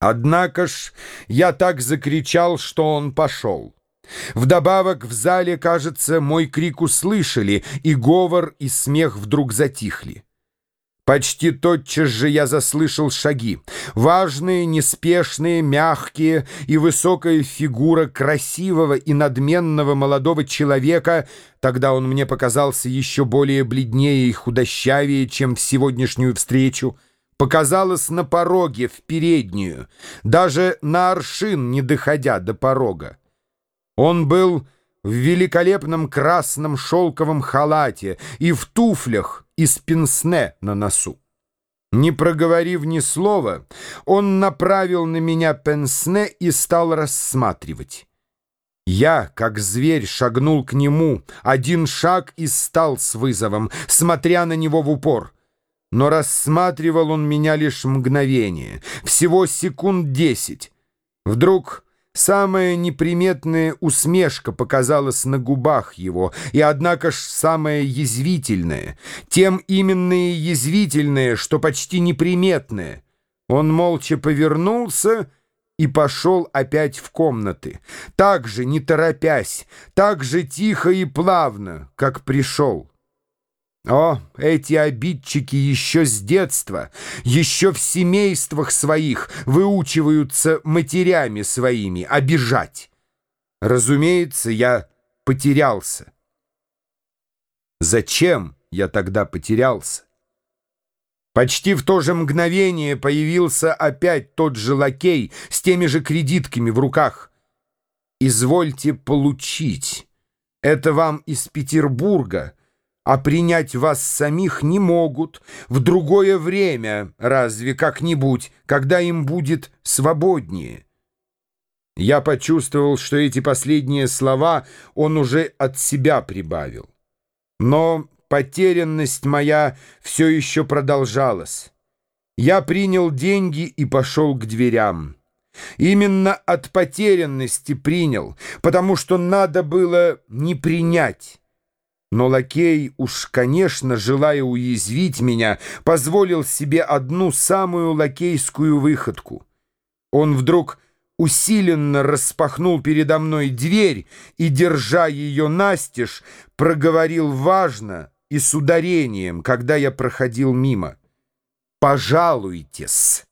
Однако ж я так закричал, что он пошел. Вдобавок в зале, кажется, мой крик услышали, и говор, и смех вдруг затихли. Почти тотчас же я заслышал шаги. Важные, неспешные, мягкие и высокая фигура красивого и надменного молодого человека, тогда он мне показался еще более бледнее и худощавее, чем в сегодняшнюю встречу, показалась на пороге, в переднюю, даже на аршин не доходя до порога. Он был в великолепном красном шелковом халате и в туфлях из пенсне на носу. Не проговорив ни слова, он направил на меня пенсне и стал рассматривать. Я, как зверь, шагнул к нему, один шаг и стал с вызовом, смотря на него в упор. Но рассматривал он меня лишь мгновение, всего секунд десять. Вдруг... Самая неприметная усмешка показалась на губах его, и однако ж самая язвительная, тем именно и язвительная, что почти неприметная. Он молча повернулся и пошел опять в комнаты, так же, не торопясь, так же тихо и плавно, как пришел. О, эти обидчики еще с детства, еще в семействах своих выучиваются матерями своими обижать. Разумеется, я потерялся. Зачем я тогда потерялся? Почти в то же мгновение появился опять тот же лакей с теми же кредитками в руках. «Извольте получить. Это вам из Петербурга» а принять вас самих не могут в другое время, разве как-нибудь, когда им будет свободнее. Я почувствовал, что эти последние слова он уже от себя прибавил. Но потерянность моя все еще продолжалась. Я принял деньги и пошел к дверям. Именно от потерянности принял, потому что надо было не принять. Но лакей, уж, конечно, желая уязвить меня, позволил себе одну самую лакейскую выходку. Он вдруг усиленно распахнул передо мной дверь и, держа ее настежь, проговорил важно и с ударением, когда я проходил мимо. «Пожалуйтесь».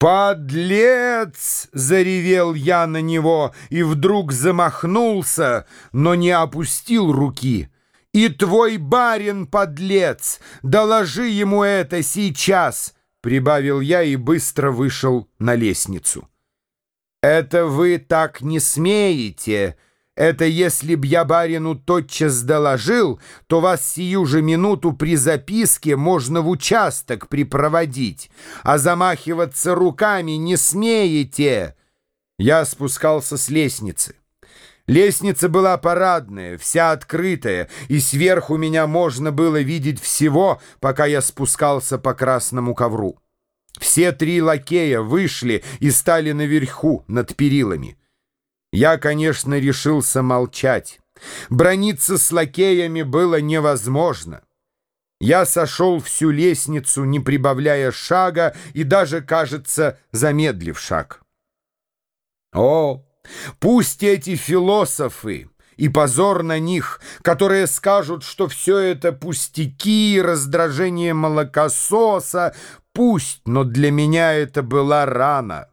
«Подлец!» — заревел я на него и вдруг замахнулся, но не опустил руки. «И твой барин, подлец! Доложи ему это сейчас!» — прибавил я и быстро вышел на лестницу. «Это вы так не смеете!» Это если б я барину тотчас доложил, то вас сию же минуту при записке можно в участок припроводить, а замахиваться руками не смеете. Я спускался с лестницы. Лестница была парадная, вся открытая, и сверху меня можно было видеть всего, пока я спускался по красному ковру. Все три лакея вышли и стали наверху, над перилами. Я, конечно, решился молчать. Брониться с лакеями было невозможно. Я сошел всю лестницу, не прибавляя шага и даже, кажется, замедлив шаг. О, пусть эти философы и позор на них, которые скажут, что все это пустяки, раздражение молокососа, пусть, но для меня это была рана.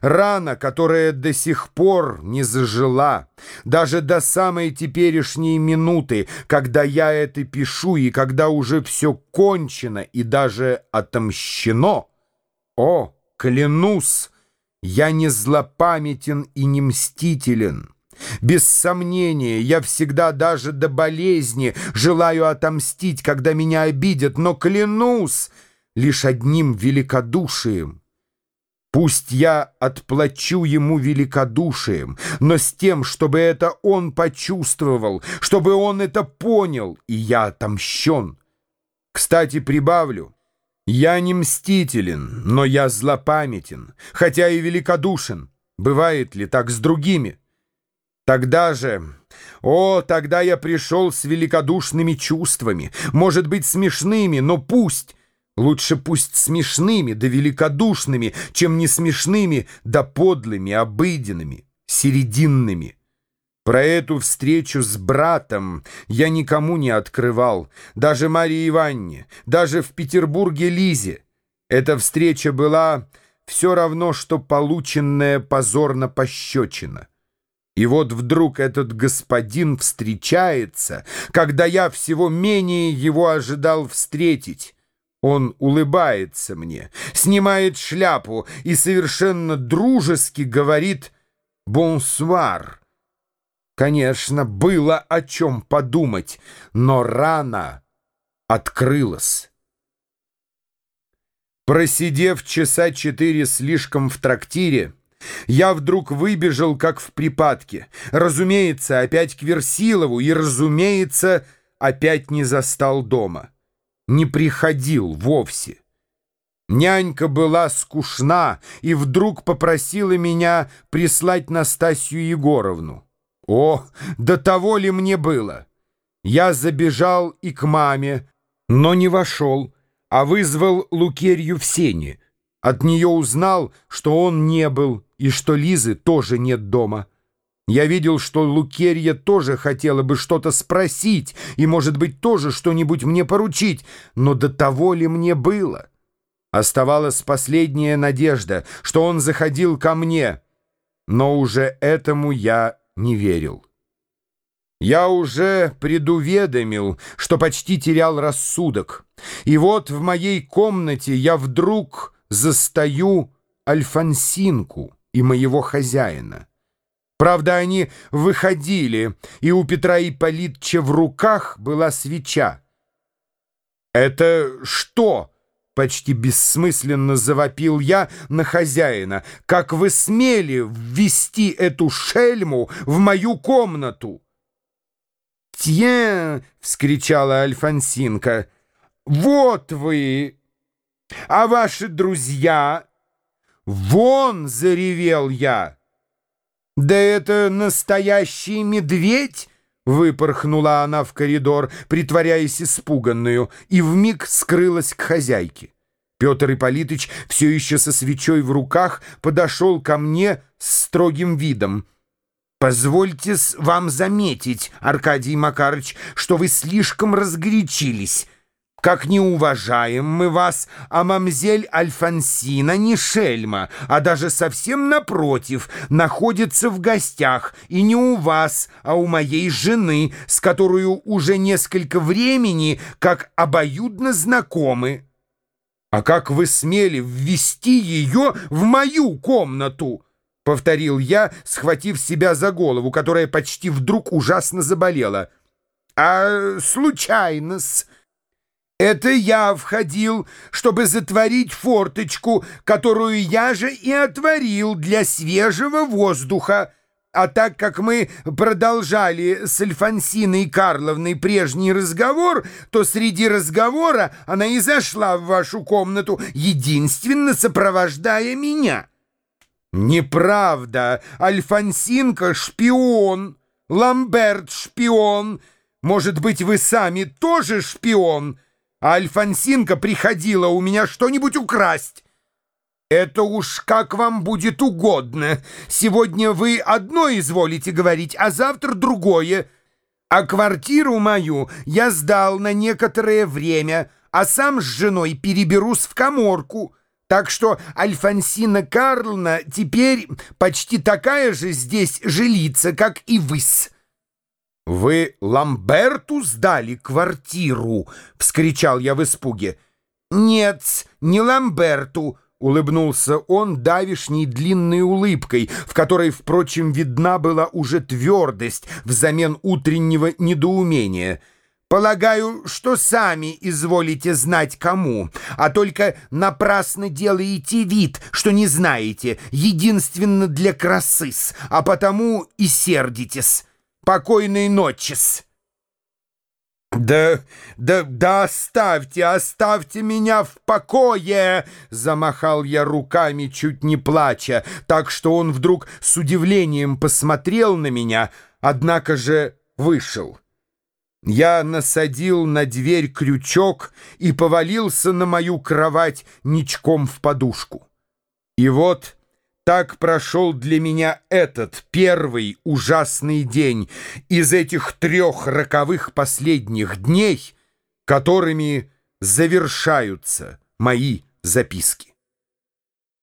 Рана, которая до сих пор не зажила, даже до самой теперешней минуты, когда я это пишу и когда уже все кончено и даже отомщено. О, клянусь, я не злопамятен и не мстителен. Без сомнения, я всегда даже до болезни желаю отомстить, когда меня обидят, но клянусь лишь одним великодушием. Пусть я отплачу ему великодушием, но с тем, чтобы это он почувствовал, чтобы он это понял, и я отомщен. Кстати, прибавлю, я не мстителен, но я злопамятен, хотя и великодушен. Бывает ли так с другими? Тогда же... О, тогда я пришел с великодушными чувствами, может быть, смешными, но пусть... Лучше пусть смешными да великодушными, чем не смешными да подлыми, обыденными, серединными. Про эту встречу с братом я никому не открывал, даже Марии Ивановне, даже в Петербурге Лизе. Эта встреча была все равно, что полученная позорно пощечина. И вот вдруг этот господин встречается, когда я всего менее его ожидал встретить. Он улыбается мне, снимает шляпу и совершенно дружески говорит «бонсуар». Конечно, было о чем подумать, но рана открылась. Просидев часа четыре слишком в трактире, я вдруг выбежал, как в припадке. Разумеется, опять к Версилову и, разумеется, опять не застал дома не приходил вовсе. Нянька была скучна и вдруг попросила меня прислать Настасью Егоровну. О, до того ли мне было? Я забежал и к маме, но не вошел, а вызвал Лукерью в сене. От нее узнал, что он не был и что Лизы тоже нет дома. Я видел, что Лукерья тоже хотела бы что-то спросить и, может быть, тоже что-нибудь мне поручить, но до того ли мне было? Оставалась последняя надежда, что он заходил ко мне, но уже этому я не верил. Я уже предуведомил, что почти терял рассудок, и вот в моей комнате я вдруг застаю Альфонсинку и моего хозяина. Правда, они выходили, и у Петра Ипполитча в руках была свеча. «Это что?» — почти бессмысленно завопил я на хозяина. «Как вы смели ввести эту шельму в мою комнату?» «Тье!» — вскричала Альфонсинка. «Вот вы! А ваши друзья?» «Вон!» — заревел я. «Да это настоящий медведь!» Выпорхнула она в коридор, притворяясь испуганную, и вмиг скрылась к хозяйке. Петр Ипполитыч, все еще со свечой в руках, подошел ко мне с строгим видом. «Позвольте вам заметить, Аркадий Макарыч, что вы слишком разгорячились». Как не уважаем мы вас, а мамзель Альфонсина не шельма, а даже совсем напротив, находится в гостях, и не у вас, а у моей жены, с которой уже несколько времени как обоюдно знакомы. А как вы смели ввести ее в мою комнату? — повторил я, схватив себя за голову, которая почти вдруг ужасно заболела. — А случайно-с... Это я входил, чтобы затворить форточку, которую я же и отворил для свежего воздуха. А так как мы продолжали с Альфонсиной Карловной прежний разговор, то среди разговора она и зашла в вашу комнату, единственно сопровождая меня. Неправда. Альфонсинка — шпион. Ламберт — шпион. Может быть, вы сами тоже шпион?» А Альфонсинка приходила у меня что-нибудь украсть. Это уж как вам будет угодно. Сегодня вы одно изволите говорить, а завтра другое. А квартиру мою я сдал на некоторое время, а сам с женой переберусь в коморку. Так что Альфонсина Карловна теперь почти такая же здесь жилица, как и вы-с. «Вы Ламберту сдали квартиру?» — вскричал я в испуге. «Нет, не Ламберту», — улыбнулся он давишней длинной улыбкой, в которой, впрочем, видна была уже твердость взамен утреннего недоумения. «Полагаю, что сами изволите знать кому, а только напрасно делаете вид, что не знаете, единственно для красыс, а потому и сердитесь». Покойной ночи-с!» «Да, да, да оставьте, оставьте меня в покое!» Замахал я руками, чуть не плача, так что он вдруг с удивлением посмотрел на меня, однако же вышел. Я насадил на дверь крючок и повалился на мою кровать ничком в подушку. И вот так прошел для меня этот первый ужасный день из этих трех роковых последних дней, которыми завершаются мои записки.